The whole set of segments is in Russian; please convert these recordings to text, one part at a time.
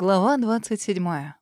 Глава 27.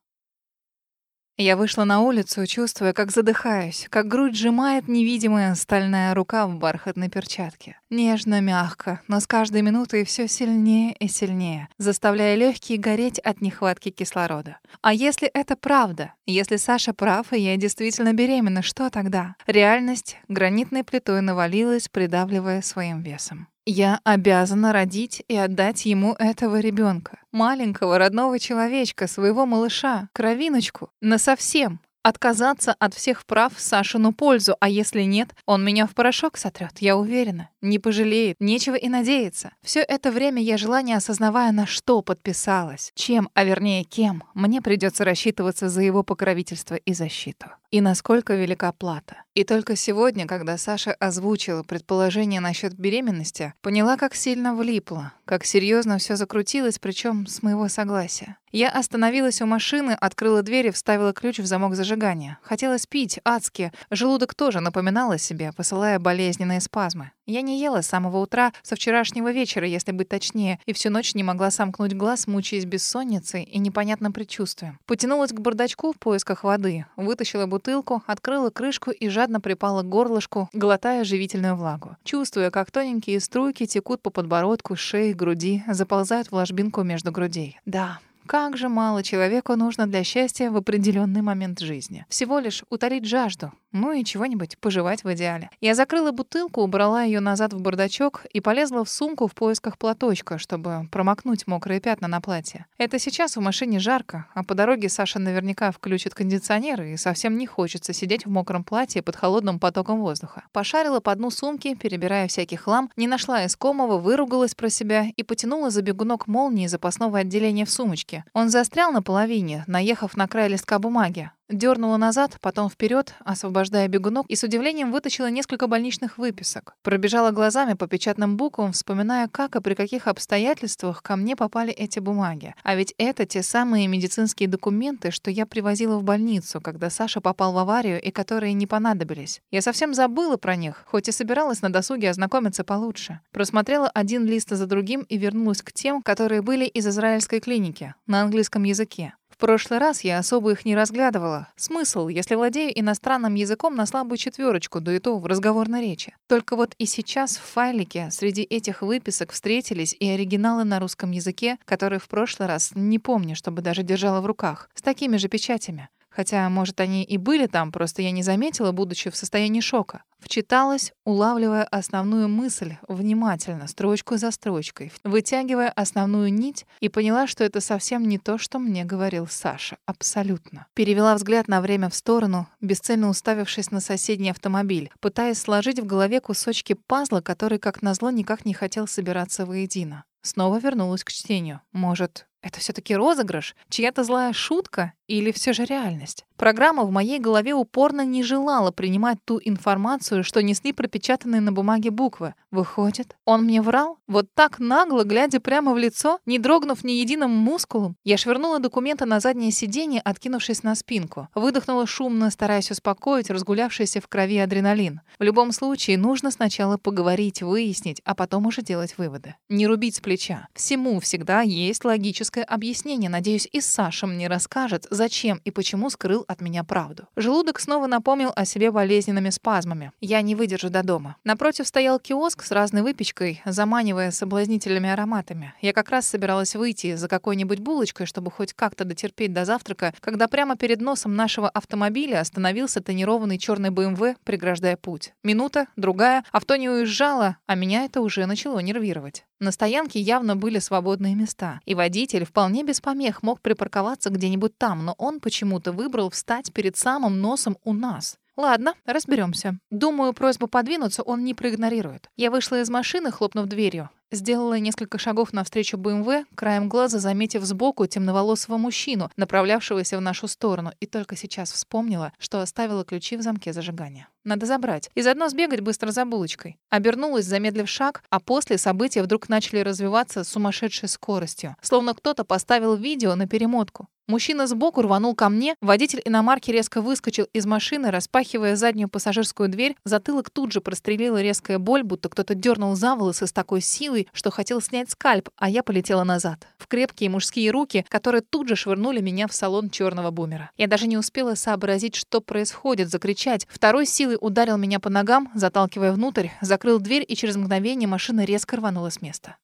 Я вышла на улицу, чувствуя, как задыхаюсь, как грудь сжимает невидимая стальная рука в бархатной перчатке. Нежно, мягко, но с каждой минутой все сильнее и сильнее, заставляя легкие гореть от нехватки кислорода. А если это правда? Если Саша прав, и я действительно беременна, что тогда? Реальность гранитной плитой навалилась, придавливая своим весом. Я обязана родить и отдать ему этого ребенка, маленького родного человечка, своего малыша, кровиночку, насовсем. Отказаться от всех прав в Сашину пользу, а если нет, он меня в порошок сотрет, я уверена. Не пожалеет, нечего и надеяться. Все это время я жила, не осознавая, на что подписалась. Чем, а вернее кем, мне придется рассчитываться за его покровительство и защиту. И насколько велика плата. И только сегодня, когда Саша озвучила предположение насчет беременности, поняла, как сильно влипла, как серьезно все закрутилось, причем с моего согласия. Я остановилась у машины, открыла дверь и вставила ключ в замок зажигания. Хотелось пить, адски. Желудок тоже напоминал о себе, посылая болезненные спазмы. Я не ела с самого утра, со вчерашнего вечера, если быть точнее, и всю ночь не могла сомкнуть глаз, мучаясь бессонницей и непонятным предчувствием. Потянулась к бардачку в поисках воды, вытащила бутылку, открыла крышку и жадно припала к горлышку, глотая живительную влагу. Чувствуя, как тоненькие струйки текут по подбородку, шее, груди, заползают в ложбинку между грудей. Да, как же мало человеку нужно для счастья в определенный момент жизни. Всего лишь утолить жажду, ну и чего-нибудь пожевать в идеале. Я закрыла бутылку, убрала ее назад в бардачок и полезла в сумку в поисках платочка, чтобы промокнуть мокрые пятна на платье. Это сейчас в машине жарко, а по дороге Саша наверняка включит кондиционер, и совсем не хочется сидеть в мокром платье под холодным потоком воздуха. Пошарила по дну сумки, перебирая всякий хлам, не нашла искомого, выругалась про себя и потянула за бегунок молнии запасного отделения в сумочке. Он застрял на половине, наехав на край листка бумаги. Дернула назад, потом вперед, освобождая бегунок, и с удивлением вытащила несколько больничных выписок. Пробежала глазами по печатным буквам, вспоминая, как и при каких обстоятельствах ко мне попали эти бумаги. А ведь это те самые медицинские документы, что я привозила в больницу, когда Саша попал в аварию и которые не понадобились. Я совсем забыла про них, хоть и собиралась на досуге ознакомиться получше. Просмотрела один лист за другим и вернулась к тем, которые были из израильской клиники, на английском языке. Прошлый раз я особо их не разглядывала. Смысл, если владею иностранным языком на слабую четверочку, да и то в разговорной речи. Только вот и сейчас в файлике среди этих выписок встретились и оригиналы на русском языке, которые в прошлый раз не помню, чтобы даже держала в руках, с такими же печатями. Хотя, может, они и были там, просто я не заметила, будучи в состоянии шока. Вчиталась, улавливая основную мысль внимательно, строчку за строчкой, вытягивая основную нить и поняла, что это совсем не то, что мне говорил Саша. Абсолютно. Перевела взгляд на время в сторону, бесцельно уставившись на соседний автомобиль, пытаясь сложить в голове кусочки пазла, который, как назло, никак не хотел собираться воедино. Снова вернулась к чтению. Может, это все таки розыгрыш? Чья-то злая шутка? Или все же реальность? Программа в моей голове упорно не желала принимать ту информацию, что несли пропечатанные на бумаге буквы. Выходит, он мне врал? Вот так нагло, глядя прямо в лицо, не дрогнув ни единым мускулом? Я швырнула документы на заднее сиденье, откинувшись на спинку. Выдохнула шумно, стараясь успокоить разгулявшийся в крови адреналин. В любом случае, нужно сначала поговорить, выяснить, а потом уже делать выводы. Не рубить с плеча. Всему всегда есть логическое объяснение. Надеюсь, и Саша мне расскажет, зачем и почему скрыл от меня правду. Желудок снова напомнил о себе болезненными спазмами. Я не выдержу до дома. Напротив стоял киоск с разной выпечкой, заманивая соблазнительными ароматами. Я как раз собиралась выйти за какой-нибудь булочкой, чтобы хоть как-то дотерпеть до завтрака, когда прямо перед носом нашего автомобиля остановился тонированный черный БМВ, преграждая путь. Минута, другая, авто не уезжало, а меня это уже начало нервировать. На стоянке явно были свободные места, и водитель вполне без помех мог припарковаться где-нибудь там, но он почему-то выбрал встать перед самым носом у нас. Ладно, разберемся. Думаю, просьбу подвинуться он не проигнорирует. Я вышла из машины, хлопнув дверью. Сделала несколько шагов навстречу БМВ, краем глаза заметив сбоку темноволосого мужчину, направлявшегося в нашу сторону, и только сейчас вспомнила, что оставила ключи в замке зажигания. Надо забрать. И заодно сбегать быстро за булочкой. Обернулась, замедлив шаг, а после события вдруг начали развиваться с сумасшедшей скоростью. Словно кто-то поставил видео на перемотку. Мужчина сбоку рванул ко мне, водитель иномарки резко выскочил из машины, распахивая заднюю пассажирскую дверь, затылок тут же прострелила резкая боль, будто кто-то дернул за волосы с такой силой, что хотел снять скальп, а я полетела назад. В крепкие мужские руки, которые тут же швырнули меня в салон черного бумера. Я даже не успела сообразить, что происходит, закричать. Второй силой ударил меня по ногам, заталкивая внутрь, закрыл дверь, и через мгновение машина резко рванула с места.